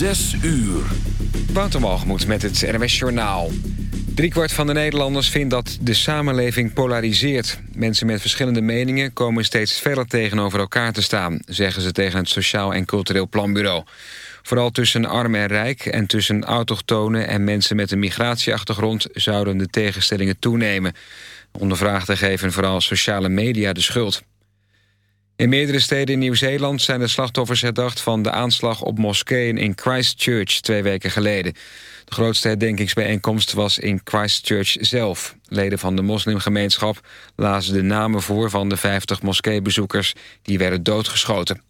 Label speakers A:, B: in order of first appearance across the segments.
A: Zes uur.
B: Wouter met het RMS Journaal. Driekwart van de Nederlanders vindt dat de samenleving polariseert. Mensen met verschillende meningen komen steeds verder tegenover elkaar te staan... zeggen ze tegen het Sociaal en Cultureel Planbureau. Vooral tussen arm en rijk en tussen autochtonen en mensen met een migratieachtergrond... zouden de tegenstellingen toenemen. Ondervraagden geven vooral sociale media de schuld. In meerdere steden in Nieuw-Zeeland zijn de slachtoffers herdacht... van de aanslag op moskeeën in Christchurch twee weken geleden. De grootste herdenkingsbijeenkomst was in Christchurch zelf. Leden van de moslimgemeenschap lazen de namen voor... van de 50 moskeebezoekers die werden doodgeschoten.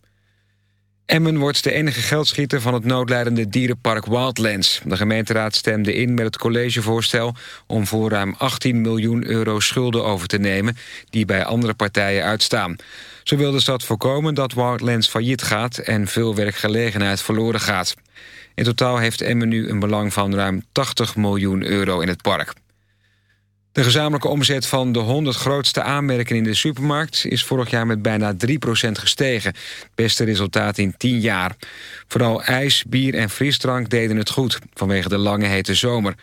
B: Emmen wordt de enige geldschieter van het noodlijdende dierenpark Wildlands. De gemeenteraad stemde in met het collegevoorstel... om voor ruim 18 miljoen euro schulden over te nemen... die bij andere partijen uitstaan. Zo wil de stad voorkomen dat Wildlands failliet gaat... en veel werkgelegenheid verloren gaat. In totaal heeft Emmen nu een belang van ruim 80 miljoen euro in het park. De gezamenlijke omzet van de 100 grootste aanmerken in de supermarkt... is vorig jaar met bijna 3% gestegen. beste resultaat in 10 jaar. Vooral ijs, bier en frisdrank deden het goed... vanwege de lange hete zomer.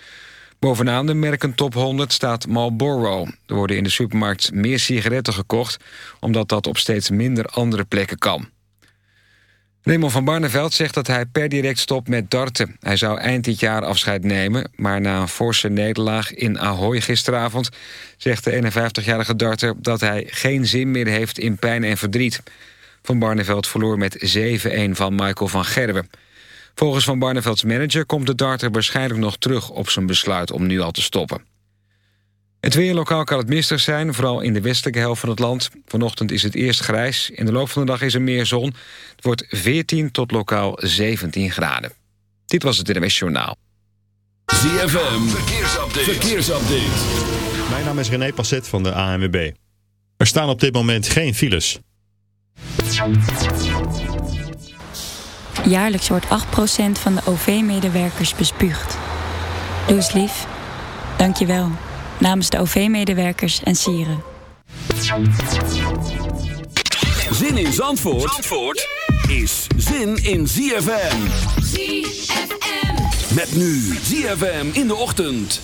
B: Bovenaan de merken top 100 staat Marlboro. Er worden in de supermarkt meer sigaretten gekocht... omdat dat op steeds minder andere plekken kan. Raymond van Barneveld zegt dat hij per direct stopt met darten. Hij zou eind dit jaar afscheid nemen... maar na een forse nederlaag in Ahoy gisteravond... zegt de 51-jarige darter dat hij geen zin meer heeft in pijn en verdriet. Van Barneveld verloor met 7-1 van Michael van Gerwen. Volgens Van Barnevelds manager komt de darter waarschijnlijk nog terug... op zijn besluit om nu al te stoppen. Het weer lokaal kan het mistig zijn, vooral in de westelijke helft van het land. Vanochtend is het eerst grijs. In de loop van de dag is er meer zon. Het wordt 14 tot lokaal 17 graden. Dit was het NMS Journaal.
A: ZFM, verkeersupdate. verkeersupdate.
C: Mijn naam is René Passet van de ANWB. Er staan op dit moment geen files.
D: Jaarlijks wordt 8% van de OV-medewerkers bespuugd. Doe eens lief. Dank je wel namens de OV-medewerkers en sieren.
A: Zin in Zandvoort, Zandvoort is zin in ZFM. ZFM. Met nu ZFM in de ochtend.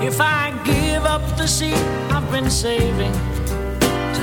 E: If I give up the seat I've been saving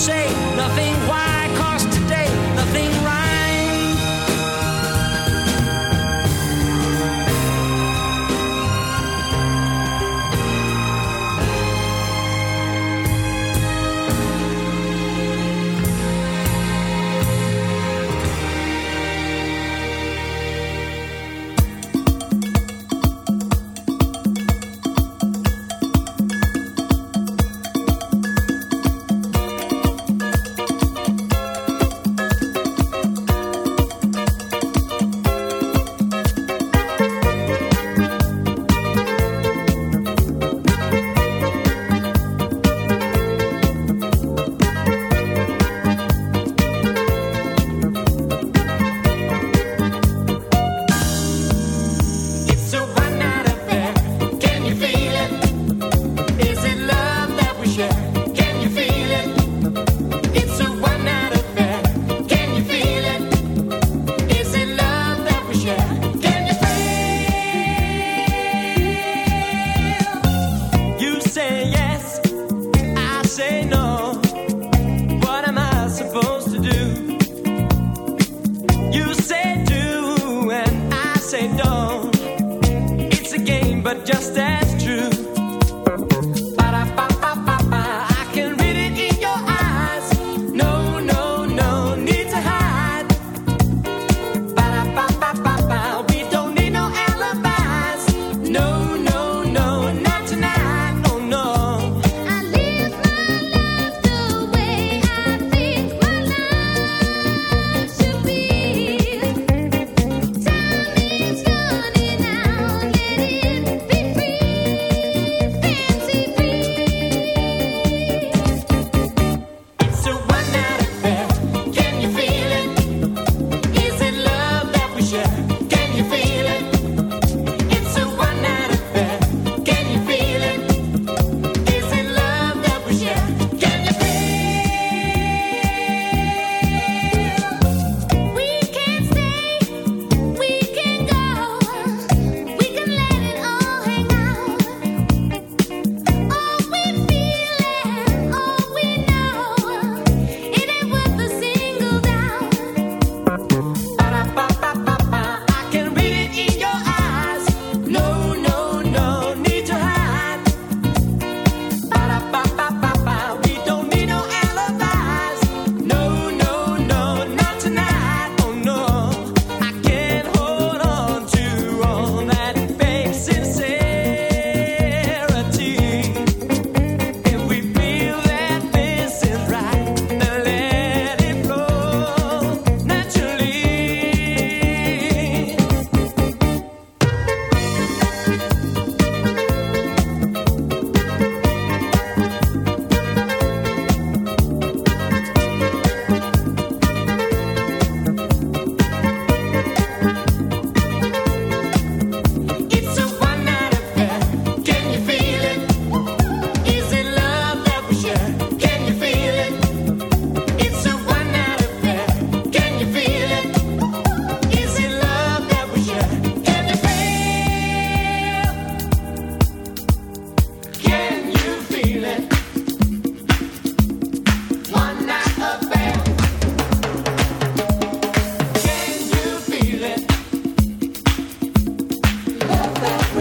E: say nothing. Why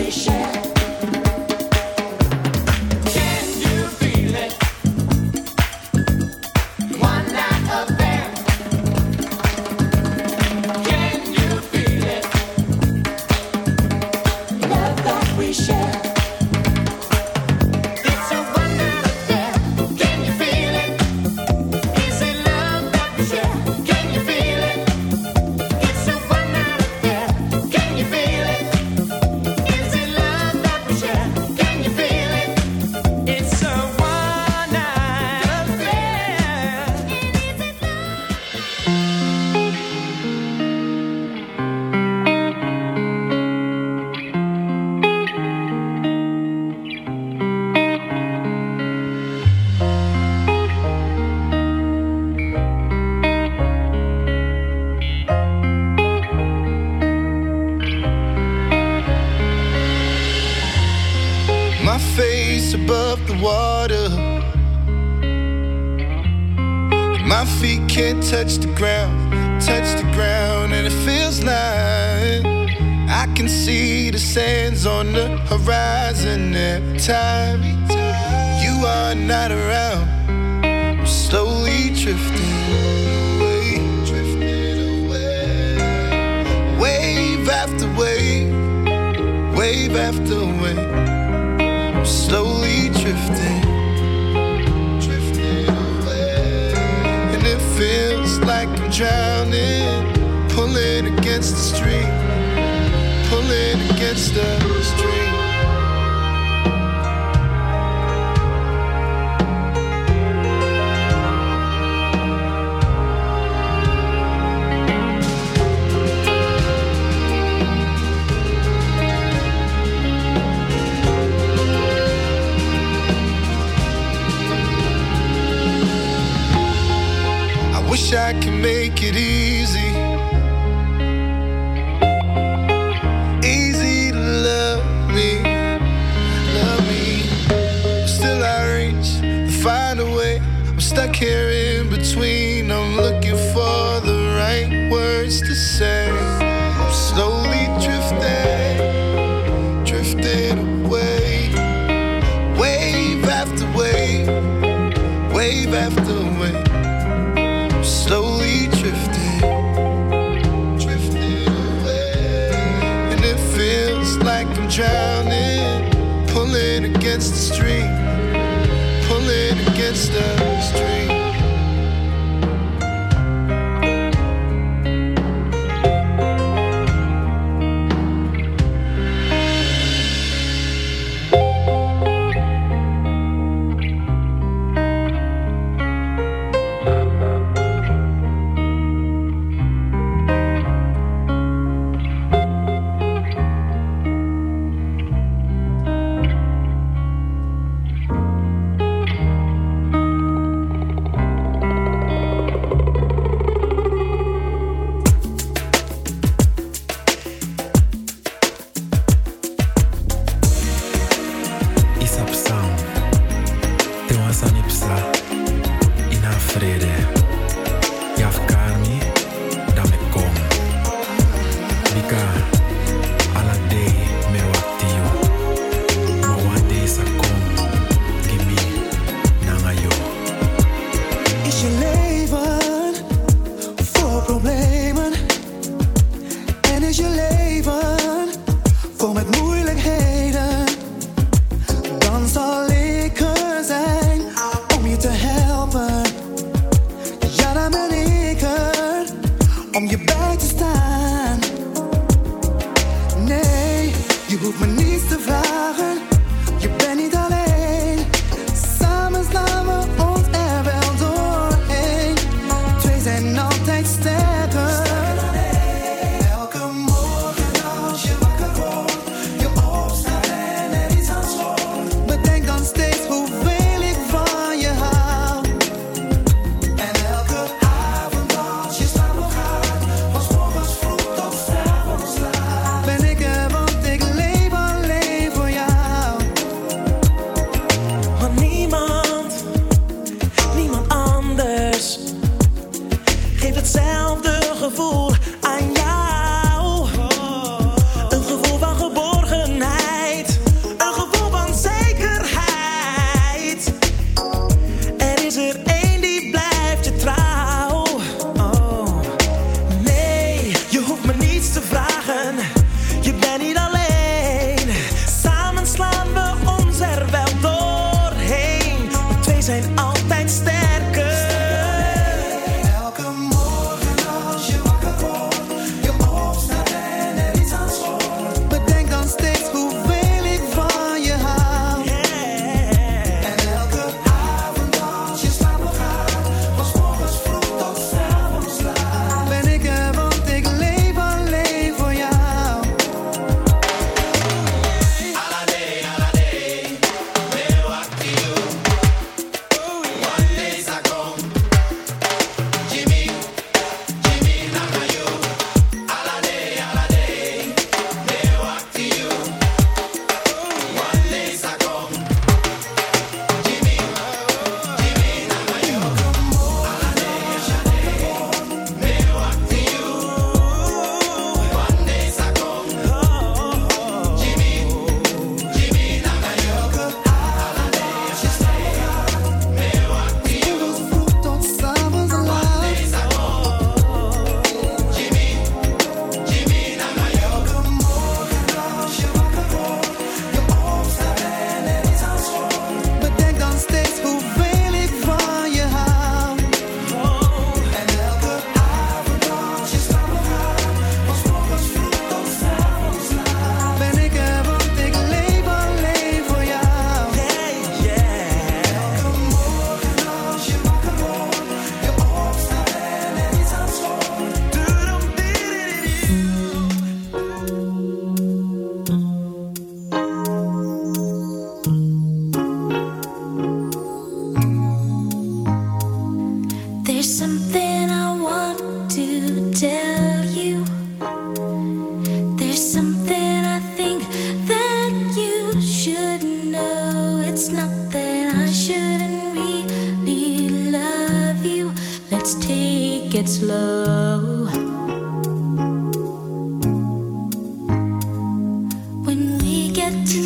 E: share.
F: Get to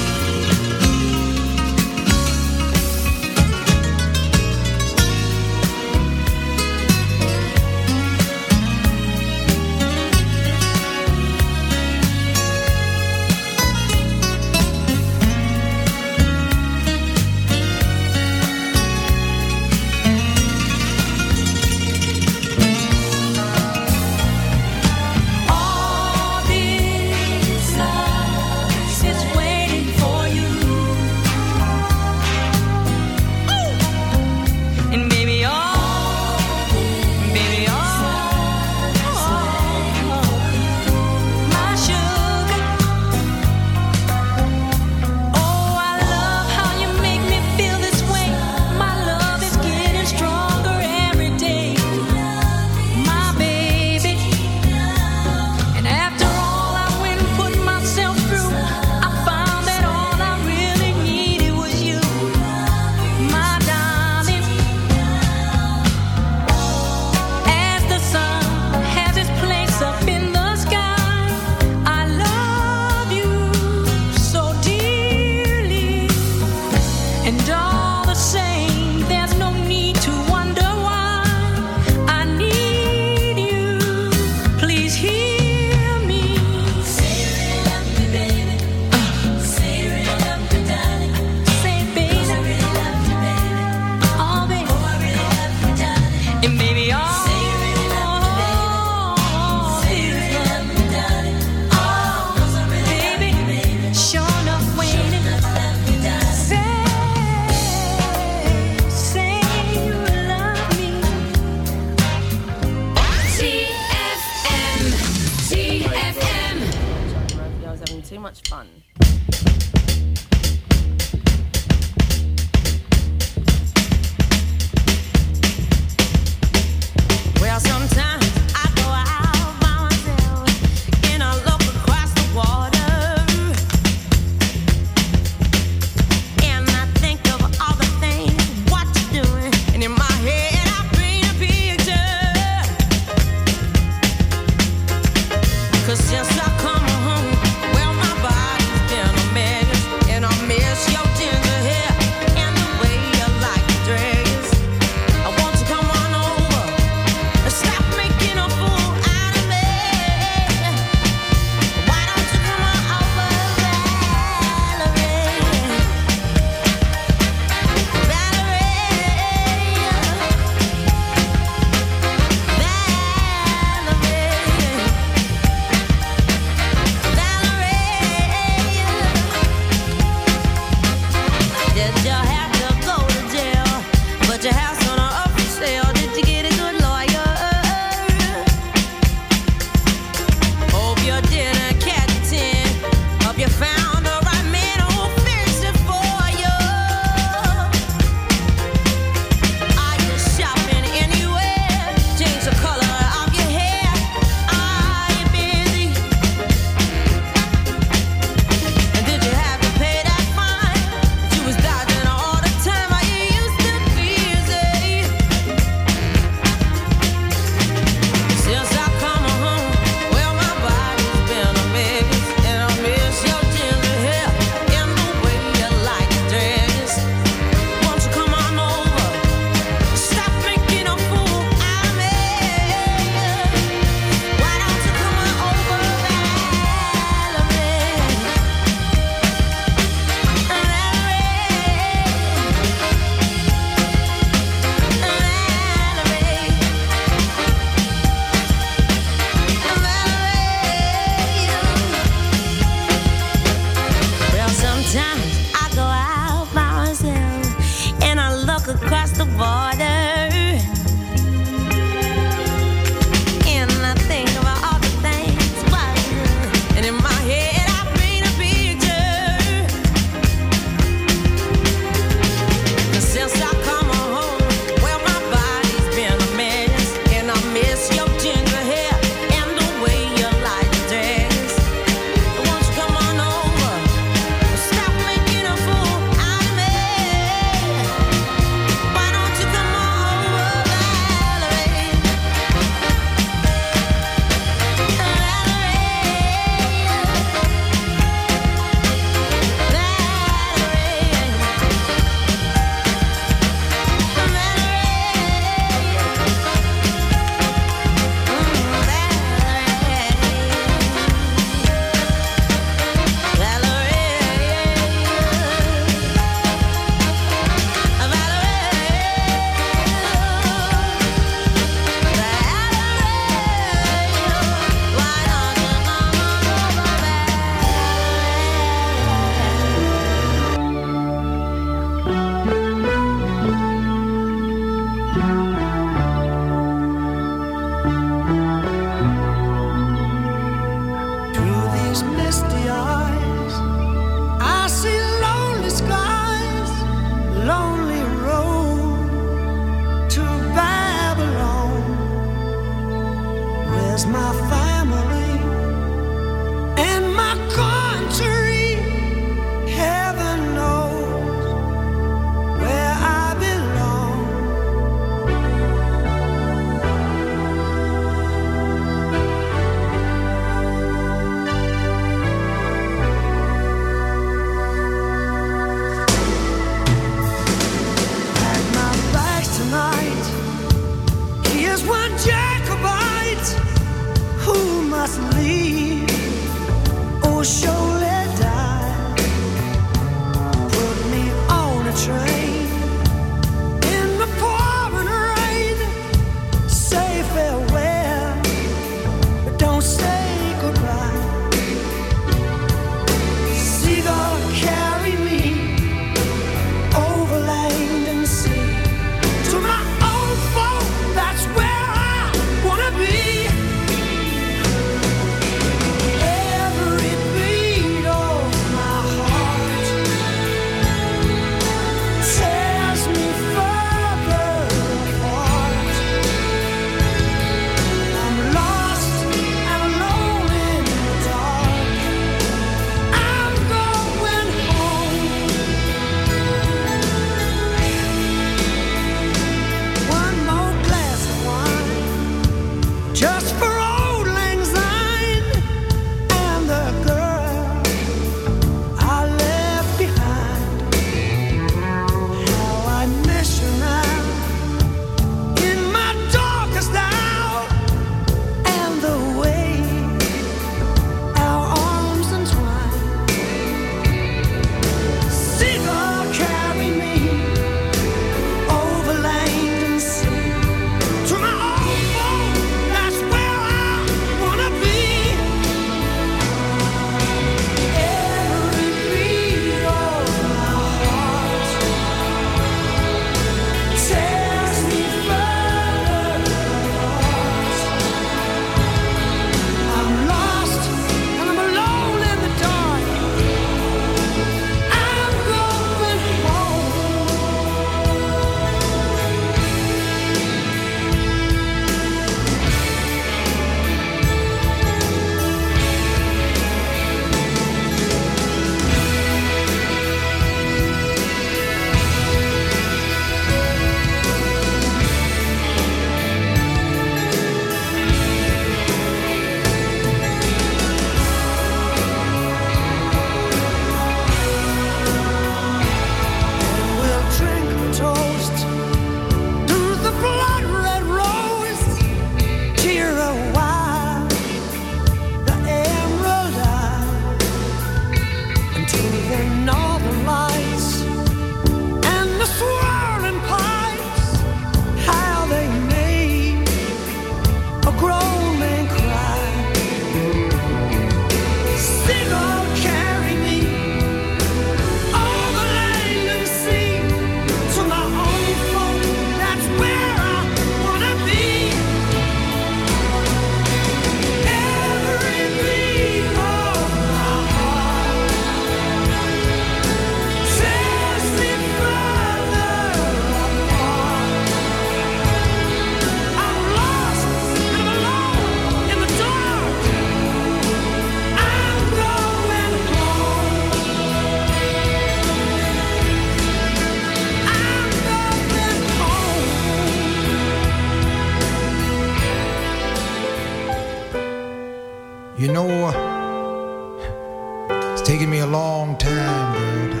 G: taken me a long time, girl, to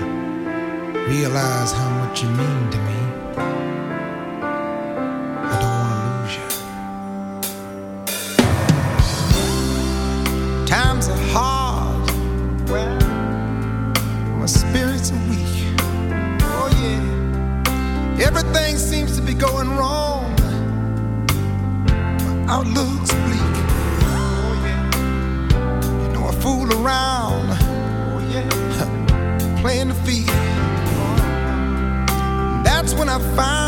G: realize how much you mean to me. I don't want to lose you. Times are hard. My spirits are weak. Oh, yeah. Everything seems to be going wrong. My outlook's bleak. Oh, yeah. You know, I fool around plan to feed. That's when I find.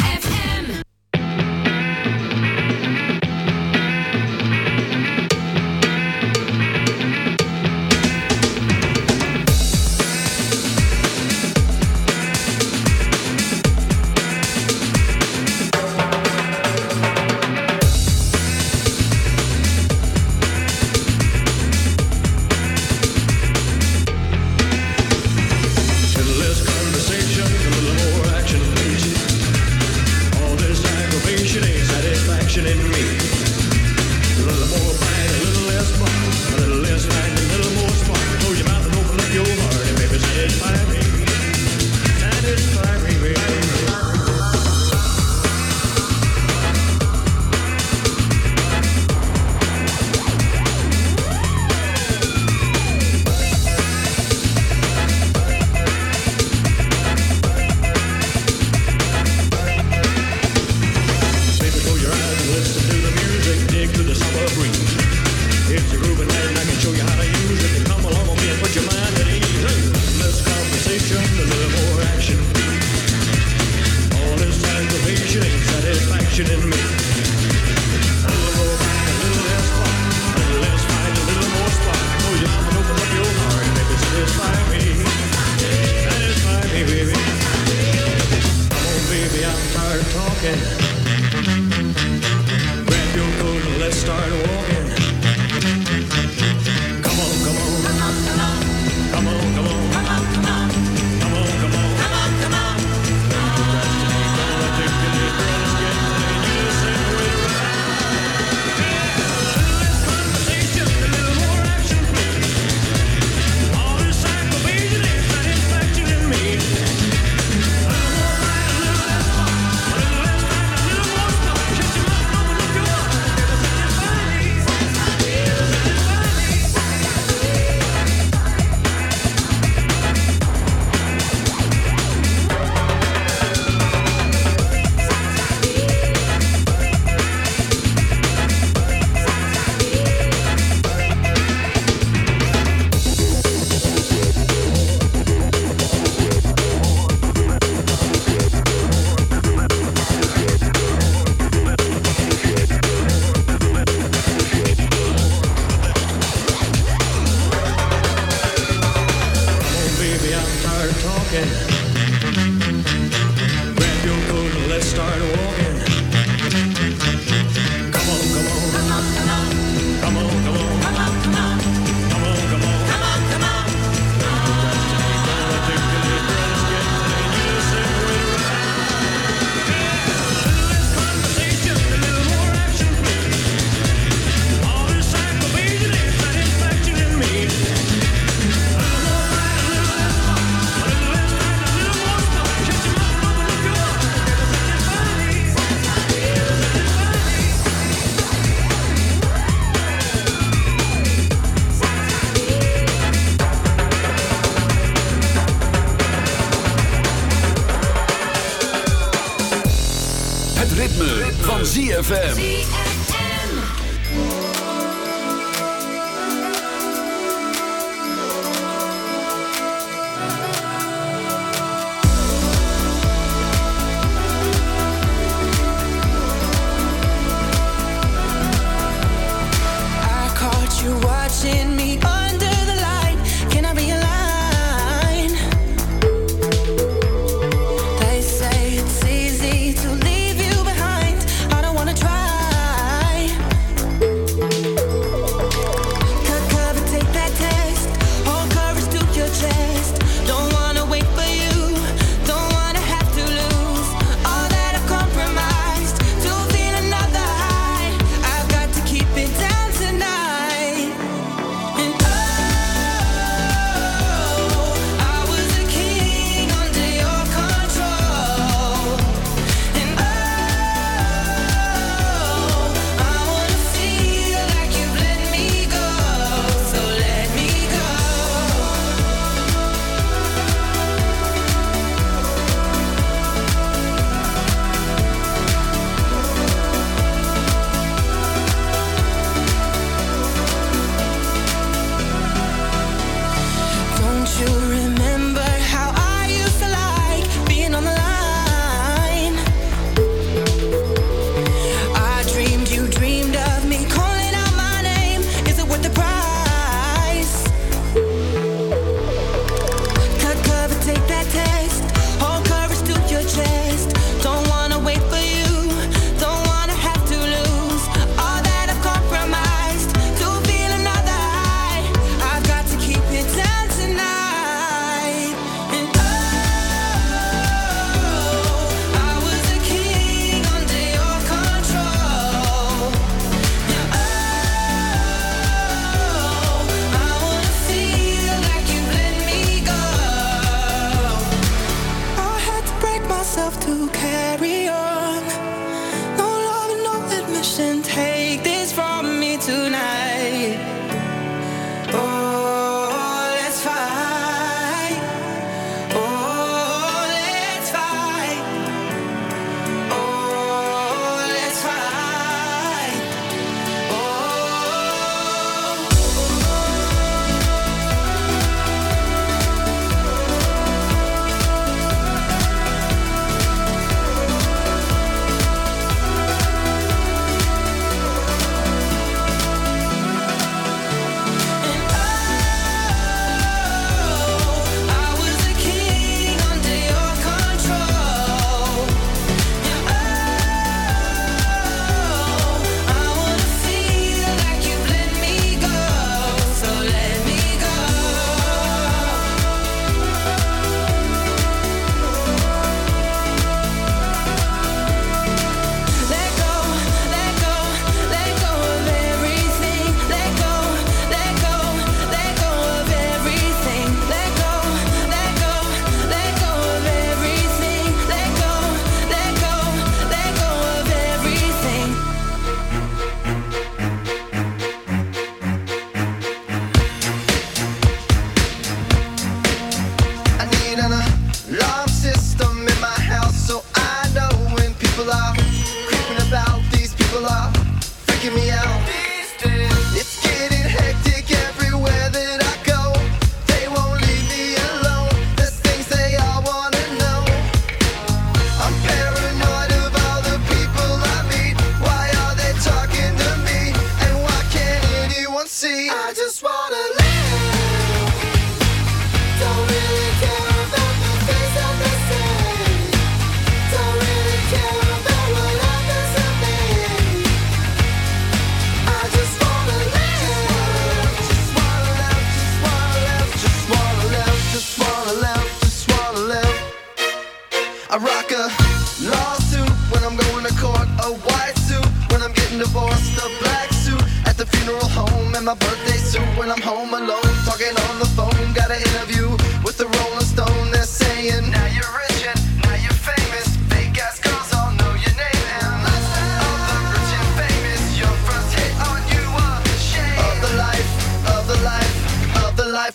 H: Okay.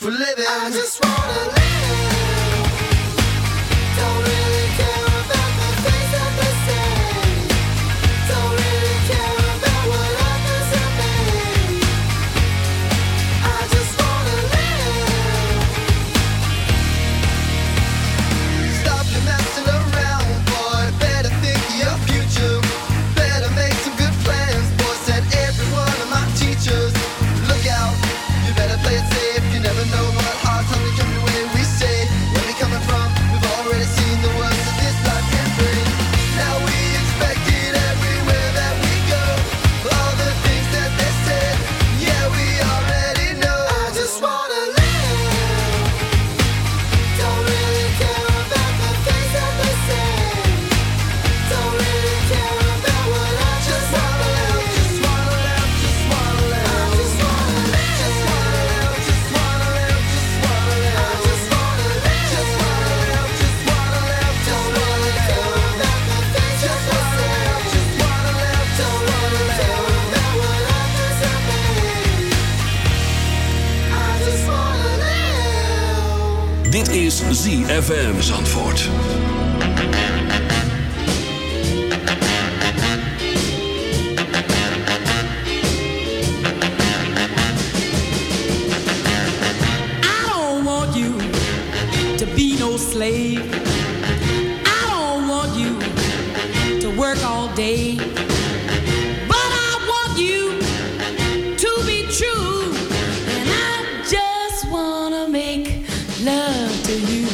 H: for living. I just wanna
I: Love to you.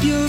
A: You're